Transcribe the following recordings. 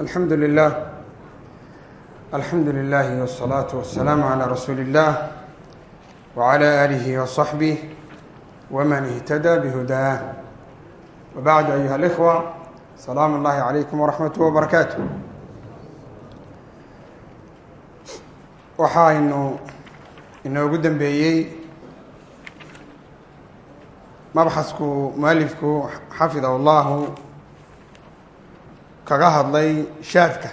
alxamdu lilah alxamdu lilahi wالsalaaةu wasalaamu calى rasuuli اllah wعalى alihi وصaxbih wman اhtada bhudaah wbacd ayuha اlإkhوة salaamu اllahi عalaykum wraxmat wbarakaatu waxaynu inoogu dambeeyey mabxasku mualifku xafidahu llahu kaga hadlay shaadka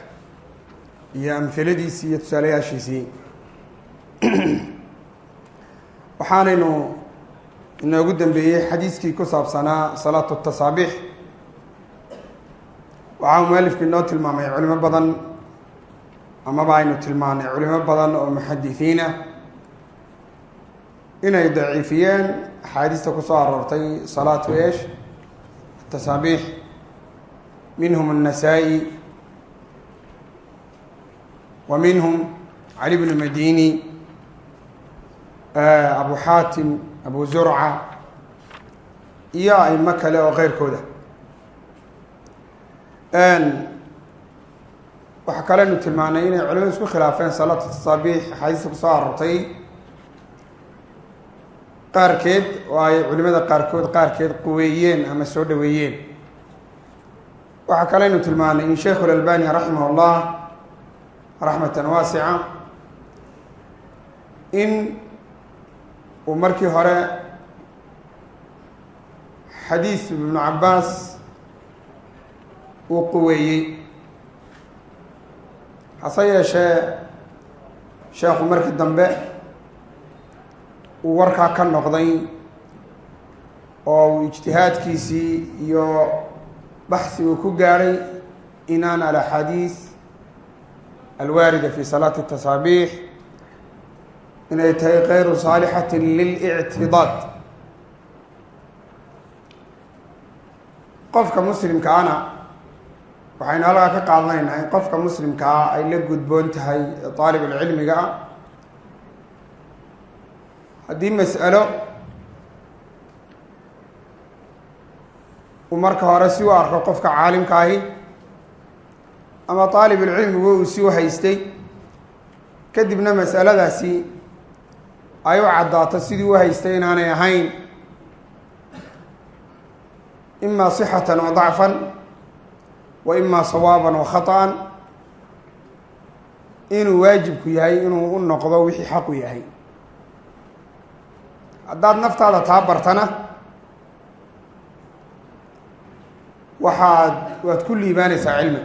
iyo amhiladiisii iyo tusaalayaashiisii waxaanaynu inoogu dambeeyey xadiiskii ku saabsanaa salaatu tasaabiix waxaa mualifku inoo tilmaamay culimo badan amaba aynu tilmaanay culimo badan oo muxadisiin ah inay daciifiyeen axaadiista ku soo aroortay salaatu esh tasaabiix minhum النasaaئي wa minhum cali bn madini abu xaatim abu zurca iyo aimo kale oo keyrkooda waxaa kalenu tilmaanay inay culimadu isku khilaafeen salaatu tasaabiix axaadiista kusoo aroortay qaarkeed oo ay culimada qaarkood qaarkeed quweeyeen ama soo dhaweeyeen waxaa kaleynu tilmaanay in sheikhu اlalbani raximah اllah raxmatan waasica in uu markii hore xadiis ibnu cabaas uu quweeyey. Hase yeeshee sheekhu markii dambe uu warkaa ka noqday oo ijtihaadkiisii iyo baxsi uu ku gaadhay inaan alaxaadiis alwaarida fi salaati tasaabiix inay tahay kayru saalixati lilictidaad. Qofka muslimkaana waxaynu halkaa ka qaadanaynaa in qofka muslimkaa ay la gudboon tahay aalib alcilmiga ah. Haddii mas'alo uu marka hore si u arko qofka caalimka ahi ama aalibulcilmigu uu si u haystay kadibna mas'aladaasi ay u caddaato sidii u haystay inaanay ahayn. Ima sixatan wa dacfan wa ima sawaaban wa khaطa'an inuu waajibku yahay inuu u noqdo wixii xaqu yahay. Haddaad naftaada taa bartana waxaad waad ku liibaanaysaa cilmi.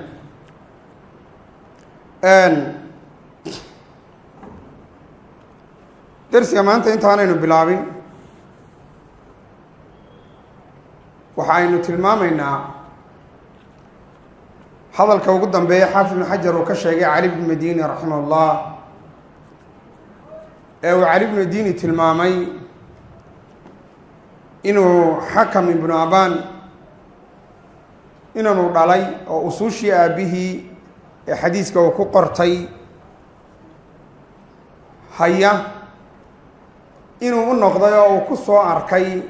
Dersiga maanta intaanaynu bilaabin waxaynu tilmaamaynaa hadalka ugu dambeeya xaafid ibnu xajar uu ka sheegay cali bn madini raximah اllah ee uu cali bnu madini tilmaamay inuu xakam ibnu aban inanu dhalay oo usuushii aabihii ee xadiiska uu ku qortay haya inuu u noqday oo uu ku soo arkay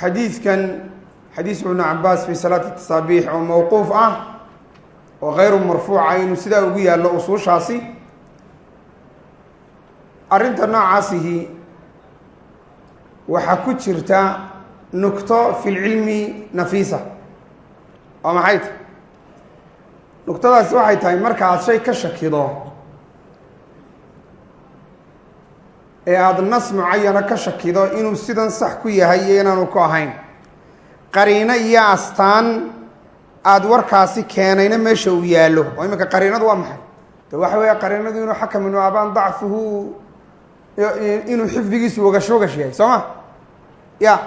xadiidkan xadiis ibnu cabaas fi salaati tasaabiix oo mowquuf ah oo kayru marfuuca inuu sidaa ugu yaallo usuushaasi. Arrinta noocaasihi waxaa ku jirta nugto fi lcilmi nafiisa waa maxay? Ta nuqtadaasi waxay tahay marka aada shay ka shakido ee aada nas mucayana ka shakido inuu sidan sax ku yahay iyo inaanu ku ahayn. Qariino iyo astaan aada warkaasi keenayna meesha uu yaallo. Oo iminka qariinadu waa maxay? De waxa weeye qariinadu inuu xakam inu abaan dacfuhu inuu xifdigiisu ogash ogash yahay soo ma? Ya.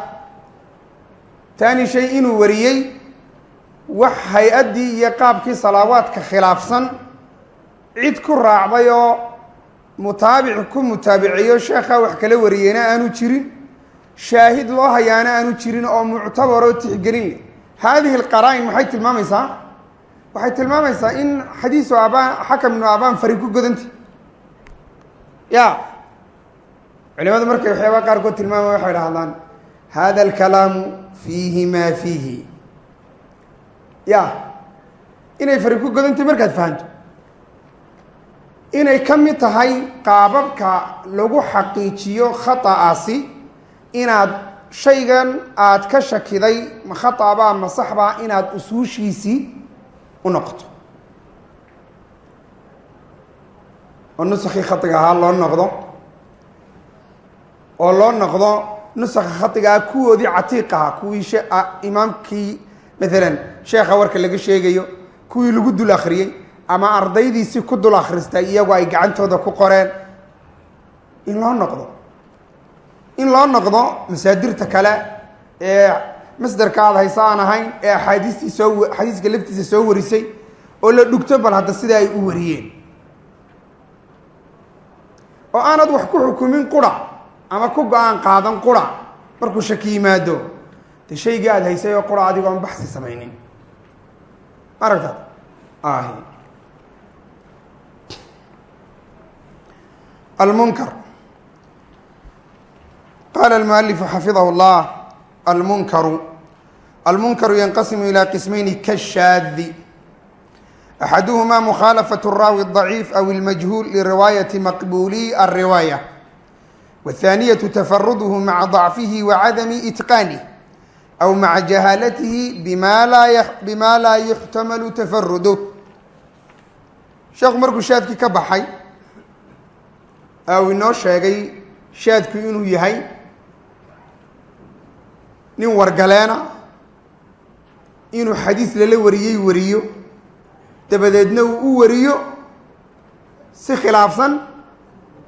Taani shay inuu wariyey wax hay'addii iyo qaabkii salaawaadka khilaafsan cid ku raacday oo mutaabic ku mutaabiceeyo sheekhaa wax kala wariyeyna aanu jirin shaahid loo hayaana aanu jirin oo muctabaroo tixgelin leh. Haadihi alqaraa-in maxay tilmaamaysaa? Waxay tilmaamaysaa in xadiisu abaan xakam ibnu abaan fari ku godantay ya culimadu markay waxyaabaa qaarkood tilmaamaya waxay dhahdaan hada alkalaamu fiihi maa fiihi ya. Inay fari ku godantahy markaad fahanto. Inay ka mid tahay qaababka lagu xaqiijiyo khata'aasi inaad shaygan aad ka shakiday ma khatabaa ma saxbaa inaad usuushiisii u noqoto. Oo nusakii khaiga ahaa loo noqdo. Oo loo noqdo nusakha khaiga kuwoodii catiiq ahaa kuwii imaamkii maalan sheekha warka laga sheegayo kuwii lagu dul akhriyey ama ardaydiisii ku dul akhristay iyagu ay gacantooda ku qoreen in loo noqdo. In loo noqdo masaadirta kale ee masderka aad haysa aan ahayn ee axaadiistii soo xadiiska laftiisa soo warisay oo la dhugto bal hadda sida ay u wariyeen. Oo aanad wax ku xukumin qura ama ku go'aan qaadan qura markuu shaki yimaado de shaygii aada haysay oo qura adigoon baxsi samaynin ma aragtaad ahi almunkar qala almualifu xafidahu اllah almunkaru almunkaru yanqasimu ilى qismayni kashaadi axaduhma mukhaalafaة الraawi الضaciif aw اlmajhuul liriwaayati maqbuli الriwaayة wالthaaniyaة tafarudhu maca ضacfihi wacadami itqaanih aw maca jahaalatihi bima laa yuxtamalu tafaruduh sheekhu markuu shaadkii ka baxay uu inoo sheegay shaadku inuu yahay nin wargaleena inuu xadiis lala wariyey wariyo dabadeedna uu u wariyo si khilaafsan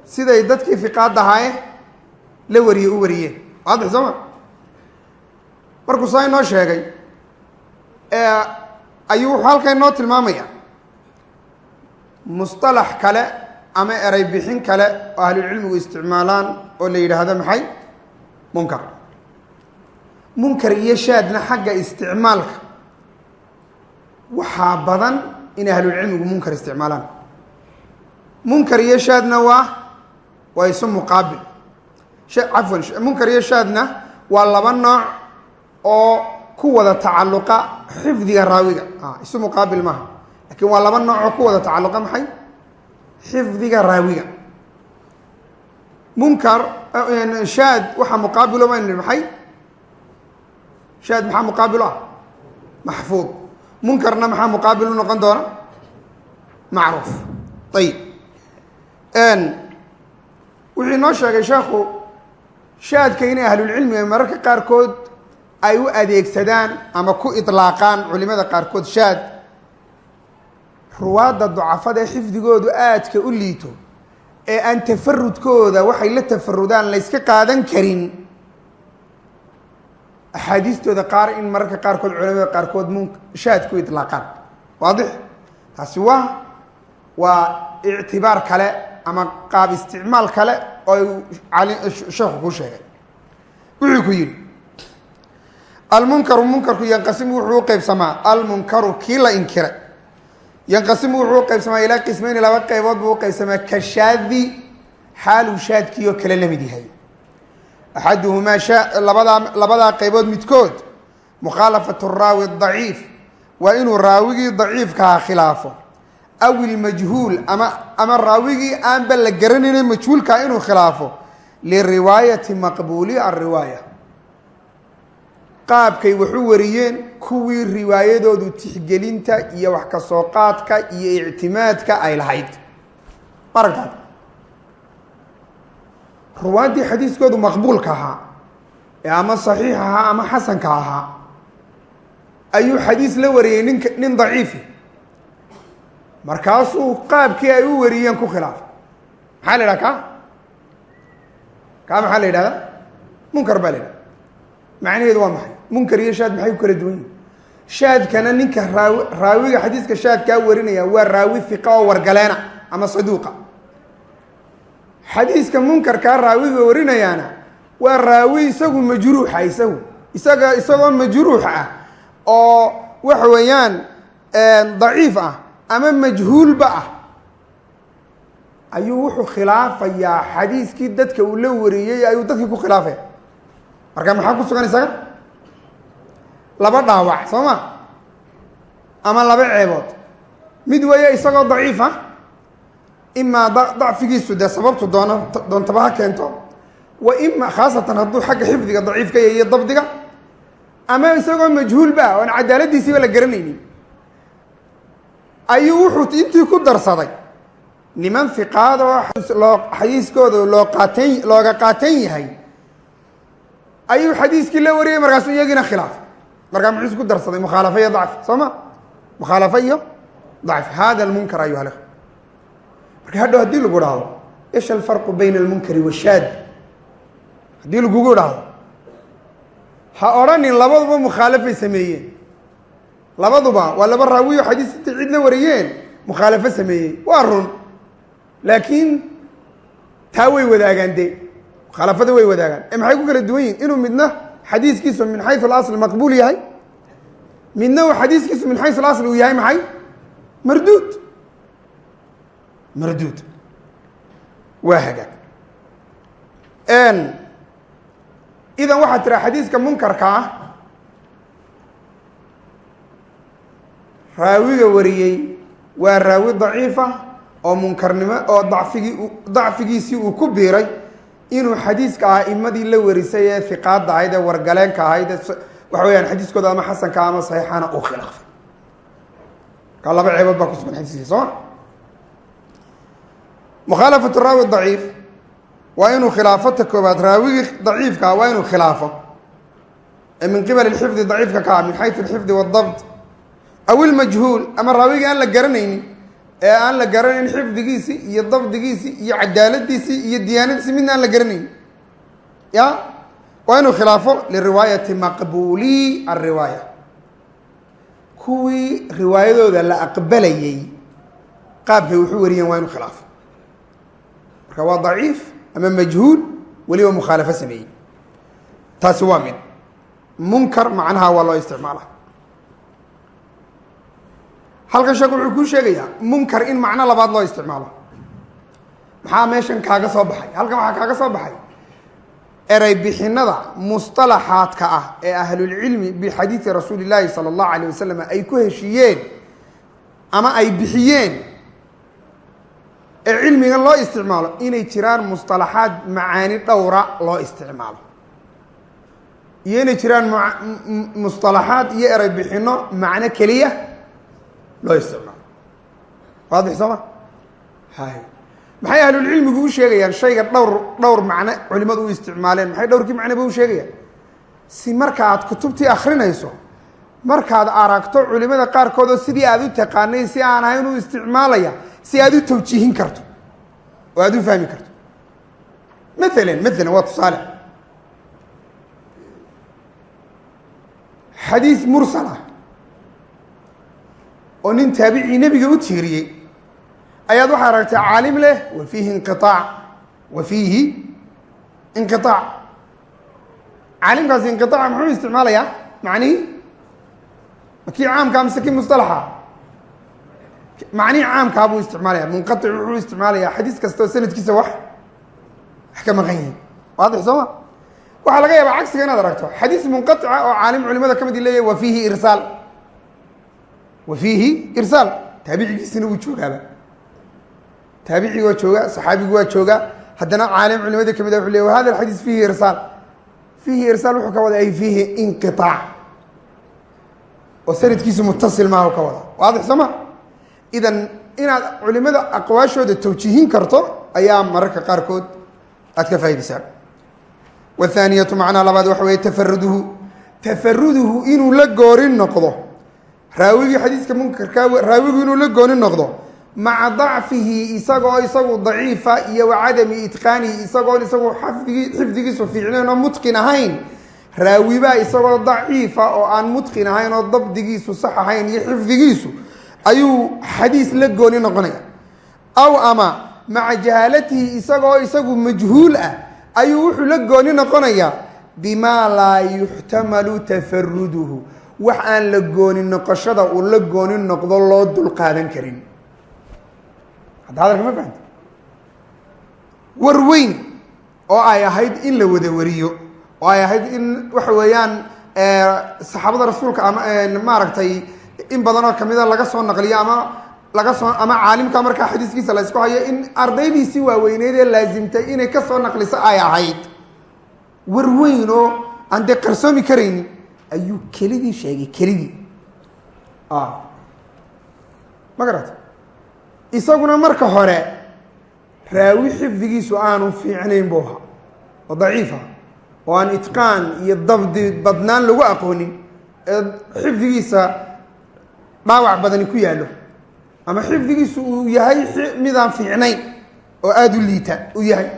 siday dadkii fiqaad ahaaye la wariye u wariyeen waadix soo ma markuu saa inoo sheegay ayuu wuxuu halka inoo tilmaamaya musطalax kale ama eray bixin kale oo ahlulcilmigu isticmaalaan oo la yidhaahdo maxay? Munkar. Munkar iyo shaadna xagga isticmaalka. Waxaa badan in ahlulcilmigu munkar isticmaalaan. Munkar iyo shaadna waa waa isu muqaabil. Cafwan munkar iyo shaadna waa laba nooc oo ku wada tacalluqa xifdiga raawiga. Isu muqaabil maaha. Lakin waa laba nooc oo ku wada tacalluqa maxay? Xifdiga raawiga. Munkar shaad waxaa muqaabilo maynu nihi maxay? Shaad maxaa muqaabilo ah? Maxfuud. Munkarna maxaa muqaabil u noqon doona? Macruuf. Ayib wuxuu inoo sheegay sheekhu shaadka inay ahlulcilmiga mararka qaarkood ay u adeegsadaan ama ku idlaaqaan culimada qaarkood shaad ruwaadda ducafada xifdigoodu aadka u liito ee aan tafarudkooda waxay la tafarudaan la yska qaadan karin. Axaadiistooda qaar in mararka qaarkood culamada qaarkood mun shaad ku idlaaqaan. Waadix. Taasi waa waa ictibaar kale ama qaab isticmaal kale oo sheekhu kuu sheegay. Wuxuu ku yidhi almunkaru munkarku yanqasimu wuxuu u qeybsamaa almunkaru kii la inkiray yanqasimu wuxuu u qeybsamaa ilaa qismayni laba qeybood buu u qeybsamaa ka shaadi xaaluu shaadkii oo kale la mid yahay. Axaduhumaa labadaa labadaa qeybood midkood mukhaalafatu raawi daciif. Waa inuu raawigii daciifkaha khilaafo. Aw ilmajhuul ama ama raawigii aanba la garanayne majhuulkaa inuu khilaafo. Liriwaayati maqbuuli alriwaaya qaabkay waxu wariyeen kuwii riwaayadoodu tixgelinta iyo wax ka soo qaadka iyo ictimaadka ay lahayd. Maragtaad ruwaaddii xadiiskoodu maqbuulka ahaa ee ama saxiix ahaa ama xasanka ahaa ayuu xadiis la wariyey ninka nin daciifi. Markaasuu qaabkii ay u wariyeen ku khilaafay. Maxaa la yidhaha ka kaa maxaa la yidhahda munkar baa la yidhahda macnaheedu waa maxay munkar iyo shaad maxay ku kala duwan yihiin shaadkana ninka raawi raawiga xadiiska shaadkaa warinaya waa raawi hiqa oo wargaleena ama saduuqa. Xadiiska munkarkaa raawiga warinayaana waa raawi isagu majruuxa isagu. Isaga isagoo majruux ah oo waxa weeyaan daciif ah ama majhuulba ah. Ayuu wuxuu khilaafayaa xadiiskii dadka uu la wariyey ayuu dadkii ku khilaafaya marka maxaa ku sugan isaga laba dhaawac soo ma? Ama laba ceebood. Mid weeye isagoo daciifa imaa dacfigiisu dee sababtu doona doontaba ha keento. Wa ima khaasatan hadduu xagga xifdiga daciifka yahy iyo dabdiga ama isagoo majhuulba oon cadaaladiisiiba la garanaynin. Ayuu wuxuu intii ku darsaday. Niman fiqaadoo loo xadiiskooda loo qaateen looga qaateen yahay. Ayuu xadiiskii la wariyay markaasu iyagiina khilaafay markaa muxuu isku darsaday mukhaalafo iyo dacfi soo ma mukhaalafo iyo dacfi hada almunkar ayuha l marka hadhow haddii lagu dhahdo ish alfarqu bayna almunkari washaad haddii lagugu dhahdo ha odhanin labaduba mukhaalafay sameeyeen. Labaduba waa laba raawiyo xadiis intay cid la wariyeen mukhaalafo sameeyey waa run. Laakiin taa way wadaagaan de mukhaalafada way wadaagaan. Ee maxay ku kala duwan yihiin inuu midna xadiiskiisu min xayu اlasl maqbuul yahay? Midna uu xadiiskiisu min xayu اlasl uu yahay maxay? Marduud. Marduud. Waa hagaag. Idan waxaa tira xadiiska munkarka ah raawiga wariyey waa raawi daciifa oo munkarnimo oo dacfigii dacfigiisii uu ku biiray inuu xadiiska a'imadii la warisay ee fiqaadda ahayd ee wargaleenka ahayd waxa weyaan xadiiskooda ama xasanka ama saxiixana uu khilaafay. Kaa laba ceebood baa ku sugan xadiiskii sooma mukhaalafatu raawi daciif waa inuu khilaafo ta koobaad raawigii daciifkaa waa inuu khilaafo. Ee min qibali xifdi daciifka ka ah min xayu alxifdi wadabt aw ilmajhuul ama raawigii aan la garanaynin ee aan la garanayn xifdigiisii iyo dabdigiisii iyo cadaaladiisii iyo diyaanadiisii midna aan la garanaynin ya? Waa inuu khilaafo liriwaayati maqbuuli alriwaaya kuwii riwaayadooda la aqbalayey qaabkay wuxuu wariyeen waa inuu khilaafo. Marka waa daciif ama majhuul weliba mukhaalafo sameeyey. Taasi waa mid. Munkar macnaha waa loo isticmaala halkan sheekh wuxuu kuu sheegayaa munkar in macno labaad loo isticmaalo. Maxaa meeshan kaaga soo baxay? Halkan waxaa kaaga soo baxay erey bixinada mustalaxaadka ah ee ahlulcilmi bixadiidi rasuuli llaahi sala allahu alayh wasalam ay ku heshiiyeen ama ay bixiyeen. Ee cilmigan loo isticmaalo inay jiraan mustalaxaad macaani dhowra loo isticmaalo. Iyo inay jiraan mustalaxaad iyo erey bixino macno keliya loo isticmaalo. Waadix soo hay. Maxay ahlulcilmigu u sheegayaan shayga dhowr dhowr macno culimadu u isticmaaleen? Maxay dhowrkii macnoba u sheegayaan? Si marka aad kutubtii akrinayso markaad aragto culimada qaarkood oo sidii aad u taqaanay si aan ahayn u isticmaalaya si aad u tawjiihin karto oo aad u fahmi karto. Maalan maalan waa tusaale. Xadiis mursal ah oo nin taabicii nebiga u tiiriyey. Ayaad waxaa aragtay caalim leh wa fiihi inqiaac wa fiihi inqiaac caalimkaasi inqiaaca muxuu isticmaalayaa? Macnihi ma kii caamkaa mise kii musطalaxa macnihii caamkaa buu isticmaalaya munqaic wuxuu isticmaalayaa xadiis kasta oo sanadkiisa wax wax ka maqan yihiin waadix soo ma? Waxaa laga yaabaa cagsiga inaad aragto xadiis munqaica oo caalim culimada ka mid leeyahy wa fiihi irsaal wa irsaal taabicigiisina wuu joogaaba taabicigi waa jooga saxaabigu waa jooga. Haddana caalim culimada ka mid a wuxu ley hada alxadiis fiihi irsaal fiihi irsaal wuxuu ka wada ay fiihi inqiaac oo sanadkiisu mutasil maaha ka wada waadix soo idan inaad culimada aqwaashooda tawjiihin karto ayaa mararka qaarkood aad ka faa'idaysaan wathaaniyatu macnaha labaad waxa weeye tafaruduhu tafaruduhu inuu la goorin noqdo raawigii xadiiska munkarka raawigu inuu la gooni noqdo maca dacfihi isagoo isagu daciifa iyo wa cadami itqaanihi isagoon isagu xifdigiisu fiicnayn oo mutqin ahayn. Raawibaa isagoo daciifa oo aan mutqin ahayn oo dabdigiisu sax ahayn iyo xifdigiisu. Ayuu xadiis la gooni noqonaya. Aw ama maca jahaalatihi isagoo isagu majhuul ah ayuu wuxuu la gooni noqonayaa bimaa laa yuxtamalu tafaruduhu wax aan la gooni noqoshada uu la gooni noqdo loo dul qaadan karin. Hadda hadalka ma war weyn oo ay ahayd in la wada wariyo oo ay ahayd in waxa weeyaan saxaabada rasuulka ama maaragtay in badanoo kamida laga soo naqliyo ama laga soo ama caalimka markaa xadiiskiisa la ysku hayo in ardaydiisii waaweyneyd ee laasimtay inay ka soo naqliso ay ahayd. War weyn oo aan dee qarsoomi karaynin ayuu kelidii sheegay kelidii ma garata isaguna marka hore raawi xifdigiisu aanu fiicnayn buu ahaa. Oo daciifa oo aan itqaan iyo dabdi badnaan lagu aqoonin ee xifdigiisa dhaawac badani ku yaallo. Ama xifdigiisu uu yahay midaan fiicnayn oo aada u liita uu yahay.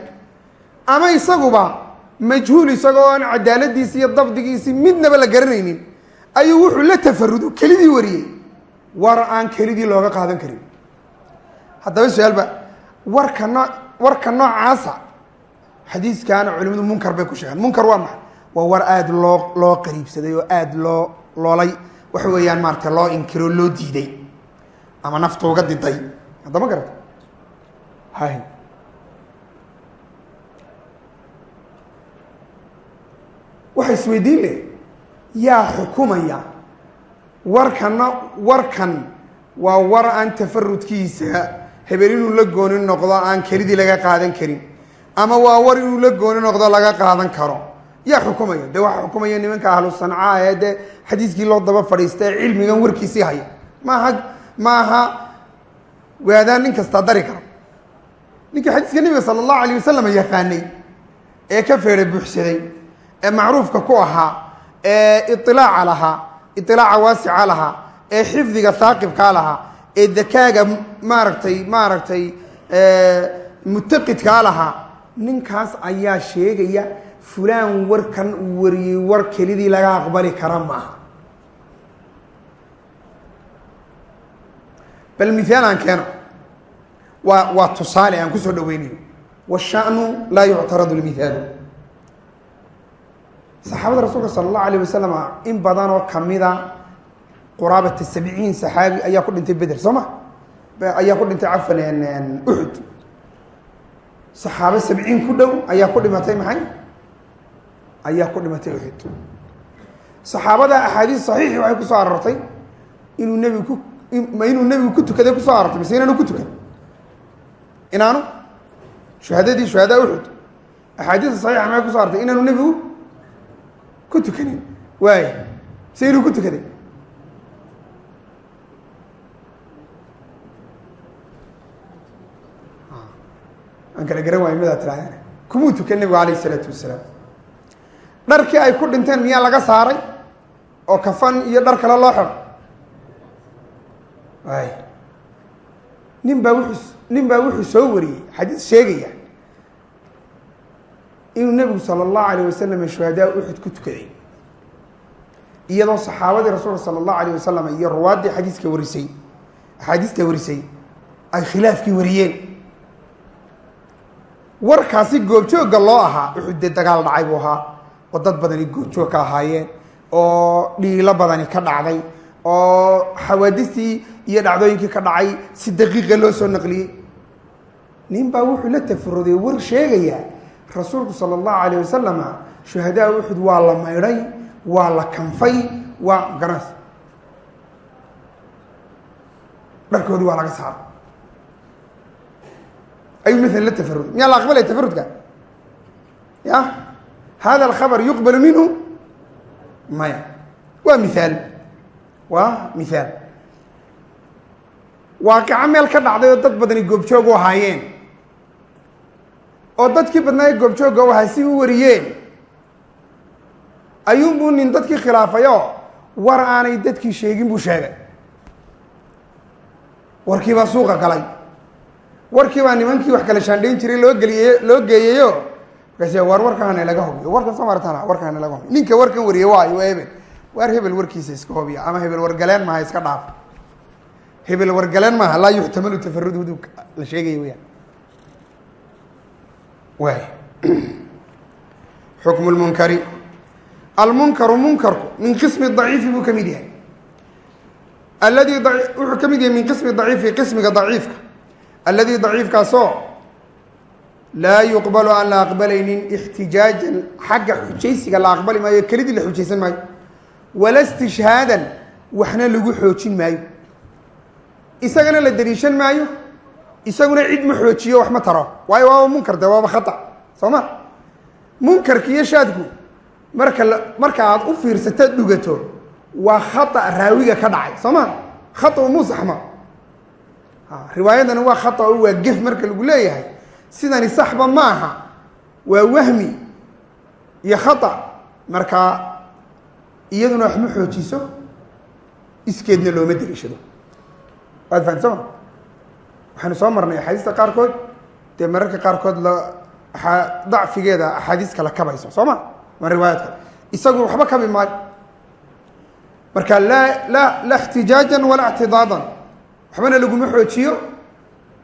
Ama isaguba majhuul isagoo aan cadaaladiisi iyo dabdigiisii midnaba la garanaynin ayuu wuxuu la tafarudo kelidii wariyey. War aan kelidii looga qaadan karin. Haddaba su'aalba warka noo warka noocaasa xadiiskaana culimadu munkar bay ku sheegaan. Munkar waa maxay? Waa war aada loo loo qariibsaday oo aada loo loolay. Waxa weeyaan maarata loo inkiro loo diiday ama naftu uga diday haddama garata hay waxa isweydiin leh yaa xukumaya. Warkana warkan waa war aan tafarudkiisa hebel inuu la gooni noqdo aan kelidii laga qaadan karin. Ama waa war inuu la gooni noqdo laga qaadan karo. Yaa xukumaya. Dee waxaa xukumaya nimanka ahlu sanca ee dee xadiiskii loo daba fadhiista ee cilmigan warkiisii haya. Maaha maaha waadaan nin kastaa dari karo. Ninkii xadiiska nebiga sala allahu alayh wasalam yaqaanay ee ka feedha buuxsaday ee macruufka ku ahaa ee iilaaca lahaa iilaaca waasica lahaa ee xifdiga saaqibkaa lahaa ee dakaaga maaragtay maaragtay mutaqidkaa lahaa ninkaas ayaa sheegaya fulaan warkan uu wariyey war kelidii laga aqbali kara maaha. Bal miaal aan keeno waa waa tusaale aan ku soo dhaweynayo. Washanu laa yuctaradu lmihaalu saxaabada rasuulka sala allahu alayh wasalam in badan oo kamida quraabata sabciin saxaabi ayaa ku dhintay beder soo ma? Ayaa ku dhintay cafan uxud saxaabo sabciin ku dhow ayaa ku dhimatay maxay? Ayaa ku dhimatay uxud saxaabada axaadiis saxiixi waxay ku soo aroortay inuu nebigu ku ma inuu nebigu ku tukaday ku soo aroortay mise inaanu ku tukan? Inaanu? Shuhadadii shuhadaa uxud axaadiista saxiixa maxay kuso arortay inaanu nebigu ku tukanin waay. Mise inuu ku tukaday aan kala garan waayo midaa tirahdeen kumuu tukan nebigu alayh isalaatu wasalaam. Dharkii ay ku dhinteen miyaa laga saaray? Oo kafan iyo dhar kale loo xidho waay. Nin baa wuxuu nin baa wuxuu soo wariyey xadiis sheegaya inuu nebigu sala allahu alayh wasalam shuhadaa uxud ku tukaday. Iyadoo saxaabadii rasuulka sala allahu alayh wasalam iyo ruwaaddii xadiiska warisay axaadiista warisay ay khilaafkii wariyeen. Warkaasi goobjoogga loo ahaa uxud dee dagaal dhacay buu ahaa oo dad badani goobjoog ka ahaayeen oo dhiilo badani ka dhacday oo xawaadistii iyo dhacdooyinkii ka dhacay si daqiiqa loo soo naqliyey. Nin baa wuxuu la tafaruday war sheegaya rasuulku sala allahu alayh wasalama shuhadaa uxud waa la maydhay waa la kanfay waa garas. Dharkoodii waa laga saaray ayuu maala la tafaruday miyaa la aqbalaya tafarudka? Ya hada alkhabar yuqbalu minhu? Maya. Waa mihaal waa mihaal waaqico meel ka dhacday oo dad badani goobjoog u ahaayeen oo dadkii badnaa ee goobjoogga ahaa si u wariyeen. Ayuunbuu nin dadkii khilaafayoo war aanay dadkii sheegin buu sheegay. Warkii baa suuqa galay. Warkii baa nimankii wax kala shaandhayn jiray loo geliye loo geeyeyo markaas war warkaana laga hubiyo warkan soo martana warkaana laga hubiyo ninka warkan wariyey waayo hebel waar hebel warkiisa iska hubiya ama hebel wargaleen maaha iska dhaaf. Hebel wargaleen maaha laa yuxtamalu tafarududu la sheegaya weyaan waay xukmu lmunkari almunkaru munkarku min qismi daciifi buu ka mid yahay. Alladii wuxuu ka mid yahay min qismi daciifi qismiga daciifka. Alladii daciifkaasoo laa yuqbalu aan la aqbalaynin ixtijaajan xagga xujaysiga la aqbali maayo kelidii la xujaysan maayo. Wala istishhaadan waxna lagu xoojin maayo. Isagana la daliishan maayo isaguna cid ma xoojiyo wax ma taro. Waayo waaba munkar de waaba khata soo ma? Munkarki iyo shaadku marka marka aad u fiirsata dhugato waa khata raawiga ka dhacay soo ma? Khata musaxma riwaayadani waa khata waa gef marka lagu leeyahay. Sidani saxba ma aha waa wahmi iyo khata. Markaa iyaduna wax ma xoojiso iskeedna looma deliishado waad fahamti soo ma waxaanu soo marnay axaadiista qaarkood dee mararka qaarkood la dacfigeeda axaadiis kala kabayso soo ma? Ma riwaayaad kale isagu waxba kabi maayo. Marka laa la la اxtijaaja walaa اctidaadan waxbana laguma xoojiyo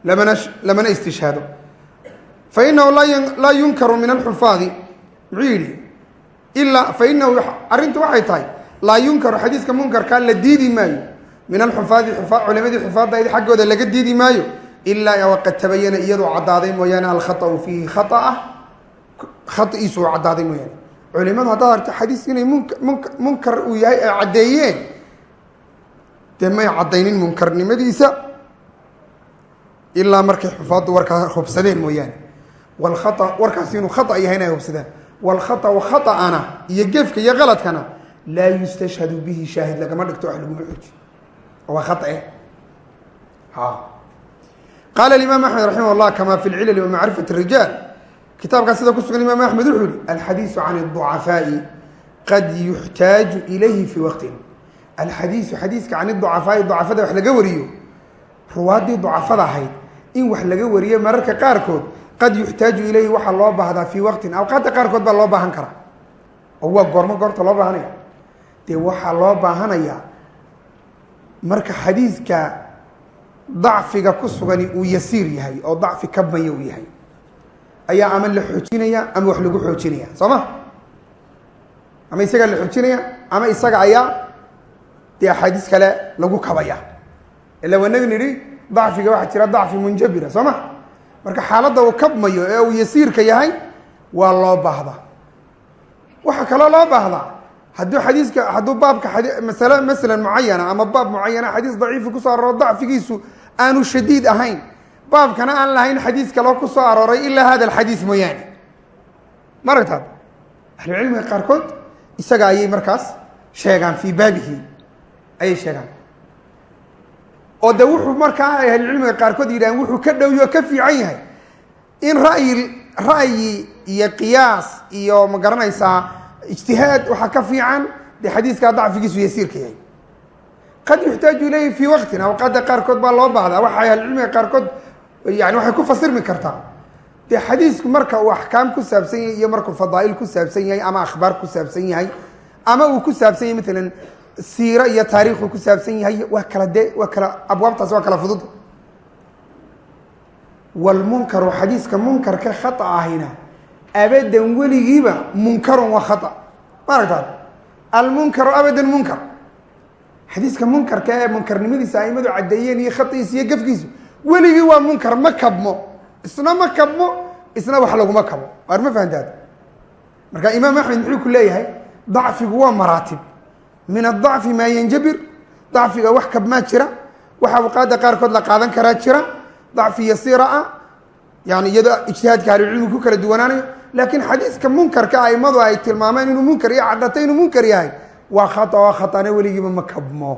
lamana lamana istishhaado. Fainahu laa yunkaru min alxufaadi muxuu yihi ilaa fainahu arrintu waxay tahay laa yunkaru xadiiska munkarkaa la diidi maayo. Min alxufaadi culimadii xufaadda xaggooda laga diidi maayo ilaa waqad tabayana iyadoo caddaaday mooyaane alkhaau fiihi khaah khaiisu oo caddaaday mooyaane culimadu haddaad aragto xadiis inay munk munkar uu yahay ay caddeeyeen dee may caddaynin munkarnimadiisa ilaa markay xufaaddu warkaa hubsadeen mooyaane walkhaa warkaasi inuu khata yahay inay hubsadaan walkhaau khaa'ana iyo gefka iyo qaladkana laa yustashhadu bihi shaahid lagama dhigto ahlumacuuji waa khae a qaala imaam axmed raximah اllah kama fi lcilali wa macrifat الrijaal kitaabkaas sida ku sugan imaam axmed wuxuu yihi alxadiisu can الضucafaaءi qad yuxtaaju ilayhi fii waqtin alxadiisu xadiiska can iضucafaaءi ducafada wax laga wariyo ruwaaddii ducafada ahayd in wax laga wariyo mararka qaarkood qad yuxtaaju ilayhi waxaa loo baahdaa fii waqtin awqaadda qaarkood baa loo baahan karaa oo waa goormo goorta loo baahanaya dee waxaa loo baahanayaa marka xadiiska dacfiga ku sugani uu yasiir yahay oo dacfi kabmaya uu yahay. Ayaa ama la xoojinaya ama wax lagu xoojinaya soo ma? Ama isagaa la xoojinaya ama isaga ayaa dee axaadiis kale lagu kabaya ila wanaga nidhi dacfiga waxaa jira dacfi munjabira soo ma? Marka xaaladda uu kabmayo ee uu yasiirka yahay waa loo baahdaa. Waxaa kaloo loo baahdaa hadduu xadiiska hadduu baabka masale masalan mucayana ama baab mucayana xadiis daciifi ku soo arooro dacfigiisu aanu shadiid ahayn. Baabkana aan lahayn xadiis kaloo ku soo arooray ilaa hada alxadiis mooyaane. Ma aragtaad qaarkood isaga ayay markaas sheegaan fii baabihi. Ayay sheegaan. Oo de wuxuu markaa ahlucilmiga qaarkood yidhahdeen wuxuu ka dhowyo ka fiican yahay. In ra'yi ra'yi iyo qiyaas iyo ma garanaysaa ijtihaad waxaa ka fiican dee xadiiskaa dacfigiisu yasiirka yahay qad yuxtaaju ilayhi fii waqtin awqaadda qaarkood baa loo baahdaa waxay ahlucilmiga qaarkood yani waxay ku fasirmi kartaa dee xadiisku marka uu axkaam ku saabsan yahay iyo markuu fadaa'il ku saabsan yahay ama akhbaar ku saabsan yahay ama uu ku saabsan yahay matalan siiro iyo taariikhu ku saabsan yahay waa kala de waa kala abwaabtaas waa kala fudud wlmunkaru xadiiska munkarka khata ahina abadan weligiiba munkarun wa khata ma aragtaad almunkaru abadan munkar xadiiska munkarka ee munkarnimadiisa aimadu caddeeyeen iyo khaiisa iyo gafkiisu weligii waa munkar ma kabmo. Isna ma kabmo isna wax laguma kabo waar ma fahantaad? Marka imaam axmed muxuu ku leeyahay dacfigu waa maraatib. Min adacfi maa yanjabir dacfiga wax kabmaa jira wax awqaadda qaarkood la qaadan karaa jira dacfi yasiira ah yani iyadoo ijtihaadka ahlucilmigu ku kala duwanaanayo. Laakiin xadiiska munkarka aimadu ay tilmaameen inuu munkar iyo cadhatay inuu munkar yahay waa khata waa khatane weligiiba ma kabmo.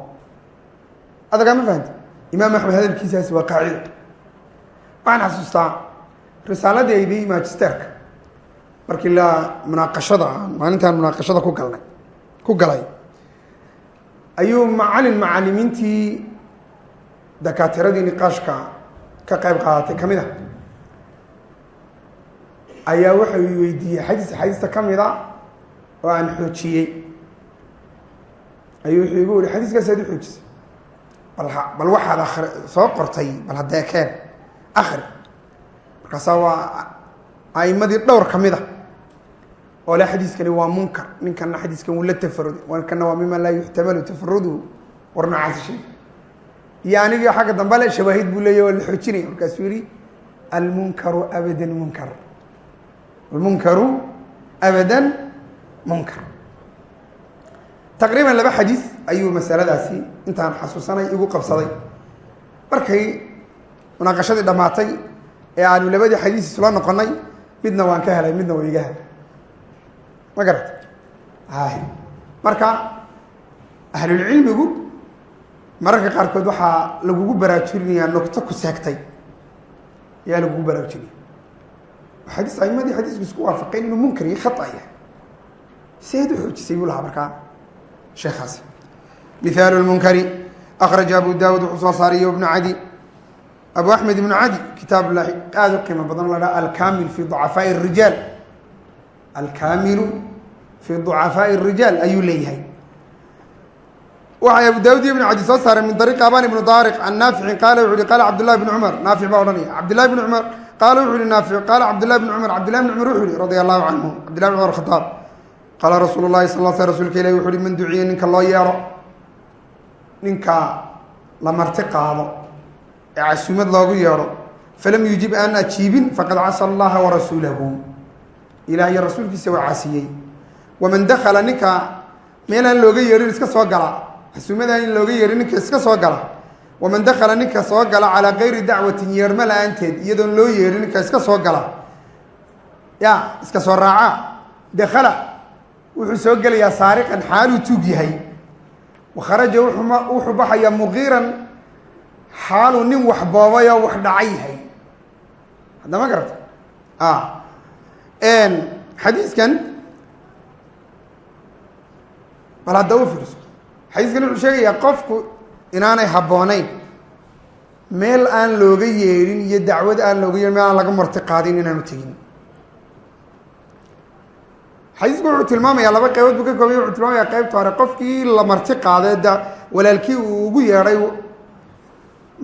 Adagaa ma fahamta imaam axmed hadalkiisaasi waa qaacido waxaan xasuustaa risaaladdeydii magisterka markii la munaaqashada maalintaan munaaqashada ku galnay ku galay ayuu macalin macalimiintii dakaatiradii niqaashka ka qayb qaadatay ka mid a ayaa waxa uu weydiiyey xadiis xadiista ka mid a oo aan xoojiyey ayuu wuxuu igu yihi xadiiskaas aad u xoojisay. Bal bal waxaad akri soo qortay bal haddee keen akri markaasaa waa aimadii dhowr ka mid a oo le xadiiskani waa munkar ninkana xadiiskan wuu la tafaruday ninkana waa mima laa yuxtamalu tafaruduhu war noocaasi sheeg iyo anigii xagga dambe le shawaahid buu leeya waa la xoojinaya. Markaasuu yihi almunkaru abadan munkar. Almunkaru abadan munkar taqriiban laba xadiis ayuu masaladaasi intaan xasuusanay igu qabsaday. Markay munaaqashadii dhammaatay ee aanu labadii xadiis isla noqonay midna waan ka helay midna waa iga helay. Ma garat hay marka ahlulcilmigu mararka qaarkood waxaa lagugu baraajurinayaa nugto ku seegtay. Ayaa lagugu baraarujinaya. Xadiis aimadii xadiisku isku waafaqeen inuu munkar iyo khata yahay seed u xoojisay buu sheekaasi mihaalu lmunkari akraja abu daawud wuxuu soo saariyo ibnu cadi. Abu axmed ibnu cadi kitaab lahi aada u qiimo badan la dhaha alkamil fi ducafaai rijaal. Alkaamilu fi ducafaai الrijaal ayuu leeyahay. Waxay abu daawud iyo ibn cadi soo saareen min ariiq aban ibnu daariq can qaala wuxu uhi qaala cabdullahi bn cumar. Naafic baa odhanaya. Cabdillahi bn cumar qaala wuxu uhi naafic qaala cabdillahi bn cumar cabdillahi bn cumar wuxu uhi radia allahu canhu cabdillahi bn cumar khadaab qaala rasuulu llahi sal sl rsulka ilahi wuxu uhi man duciya ninka loo yeero ninka la marti qaado ee casuumad loogu yeedho falam yujib aan ajiibin faqad casa allaha warasuulahu ilaah iyo rasuulkiisa waa caasiyey waman dakala ninka meelaan looga yeedhin iska soo gala casuumadaan in looga yeedhin ninka iska soo gala waman dakala ninka soo gala calaa kayri dacwatin yeerma la'aanteed iyadoon loo yeedhin ninka iska soo gala ya iska soo raaca dakala wuxuu soo gelayaa saariqan xaaluu tuug yahay. Wakharaja wuxuu baxayaa muqiiran xaaluu nin wax boobay oo wax dhacay yahay. Hadda ma garata? Xadiiskan bal hadda u fiirso xadiiskan wuxuu sheegayaa qofku inaanay habbooneyn meel aan looga yeedhin iyo dacwad aan looga yeedhin meel aan laga marti qaadin inaanu tegin xadiisku wuxuu tilmaamayaa laba qaybood buu ka koobay wuxuu tilmaamayaa qaybta hore qofkii la marti qaaday da walaalkii uu ugu yeedhay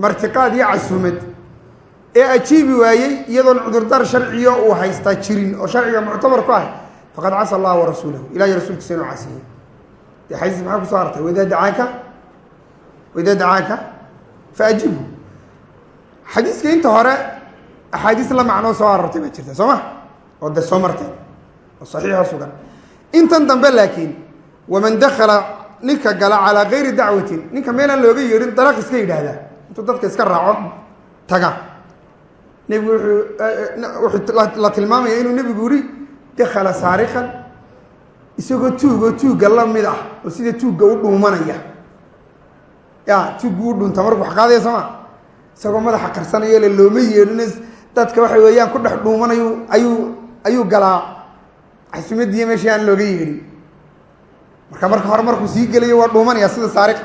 martiqaad iyo casuumad. Ee ajiibi waayey iyadoon cudurdaar sharciyo uu haystaa jirin oo sharciga muctabar ku ah faqad casa allah warasuulahu ilahiy rasuulkiisa inuu casiyey dee xadiis maxaa ku soo hartay? Waidaa dacaaka waidaa dacaaka fa ajibhu xadiiska inta hore axaadiis la macnoo soo arortay baa jirta soo ma? Oo de soo martay oo saxiixo sugan. Intan dambe laakiin waman dakala ninka gala calaa gayri dacwatin ninka meelaan looga yeedhin dalaq iska yidhaahdaa. Intuu dadka iska raaco taga. Nebigu wuxuu la tilmaamaya inuu nebigu yihi dakala saarikan isagoo tuugoo tuugga la mid ah oo sida tuugga u dhuumanaya. Ya tuuggu u dhunta markuu wax qaadaya sooma isagoo madaxa qarsanayo le looma yeedhin dadka waxa weeyaan ku dhex dhuumanayu ayuu ayuu galaa xasumadiiyo meeshii aan looga yeedhin marka marka hore markuu sii gelayo waa dhuumanaya sida saariq.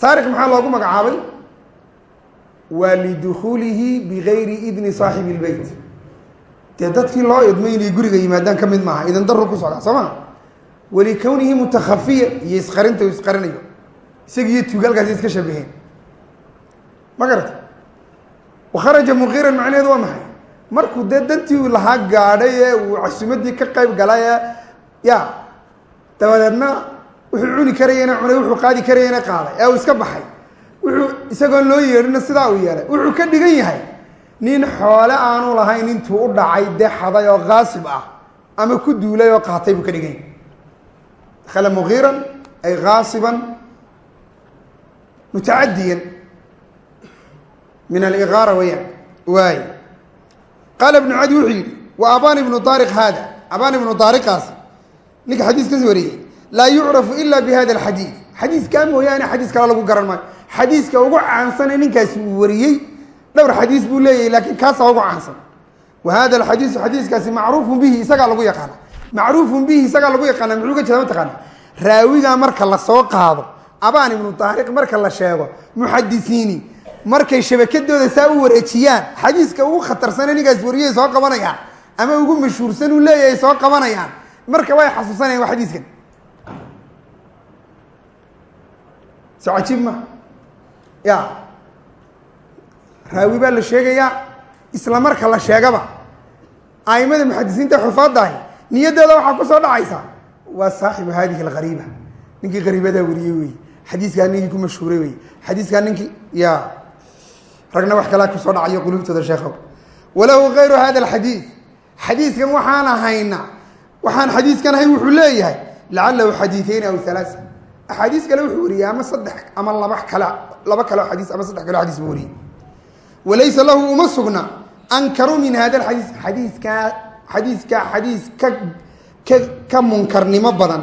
Saariq maxaa loogu magacaabay? Waa lidukuulihi bigayri idni saaxibi lbeyt dee dadkii loo idmay inay guriga yimaadaan ka mid maaha idan daru ku socdaa soo ma? Walikownihi mutakhafiya iyo isqarinta uu isqarinayo. Isagiiyo tuugalkaasi iska shabaheen. Ma garata wakharaja muqiiran macnaheedu waa maxay markuu dee dantii lahaa gaadhay ee uu casumadii ka qayb galay ee ya dabadeedna wuxuu cuni karayena cunay wuxuu qaadi karayena qaaday ee uu iska baxay. Wuxuu isagoon loo yeedhina sidaa uu yeelay. Wuxuu ka dhigan yahay nin xoole aanu lahayn intuu u dhacay dee xaday oo kaasib ah ama ku duulay oo qaatay buu ka dhigan yahay. Dakhala muqiiran ay kaasiban mutacadiyan min aliqaara weyaan waay qaala ibnu cadi wuxuu yidhi wa abaan ibnu daariq haada abaan ibnu daariqaas ninka xadiiskas wariyey laa yucrafu ila bi hada alxadiid xadiiskaa mooyaane xadiis kale lagu garan maayo xadiiska ugu caansane ninkaasi uu wariyey dhowr xadiis buu leeyahay laakiin kaasaa ugu caansan wa hada alxadiisu xadiiskaasi macruufun bihi isagaa lagu yaqaana macruufun bihi isagaa lagu yaqaana muxuu ga jeeda mataqaana raawigaa marka la soo qaado abaan ibnu daariq marka la sheego muxadisiini markay shabakadooda saa u wareejiyaan xadiiska ugu khatarsane ninkaas wariyay soo qabanayaan ama ugu mashhuursan uu leeyahay soo qabanayaan marka way xasuusanayan waa xadiiskan. So cajiib ma ya raawi baa la sheegayaa isla marka la sheegaba. Aimada muxadisiinta xufaadahi niyadooda waxaa ku soo dhacaysa. Waa saaxibu hadihi algariiba ninkii gariibadaa wariyey wey xadiiskaa ninkii ku mashhuuray wey xadiiskaa ninkii ya ragna wax kalaa ku soo dhacayo quluubtooda sheekhow. Walahu gayru hada alxadiid xadiiskan waxaan ahayna waxaan xadiiskan ahayn wuxuu leeyahay lacalahu xadiiثeyn aw halaaa axaadiis kale wuxuu wariyey ama saddex ama laba kale laba kaleo xadiis ama saddex kaleo xadis buu wariyey. Walaysa lahu uma sugna ankaru min hada alxadiis xadiiskaa xadiiskaa xadiis ka ka ka munkarnimo badan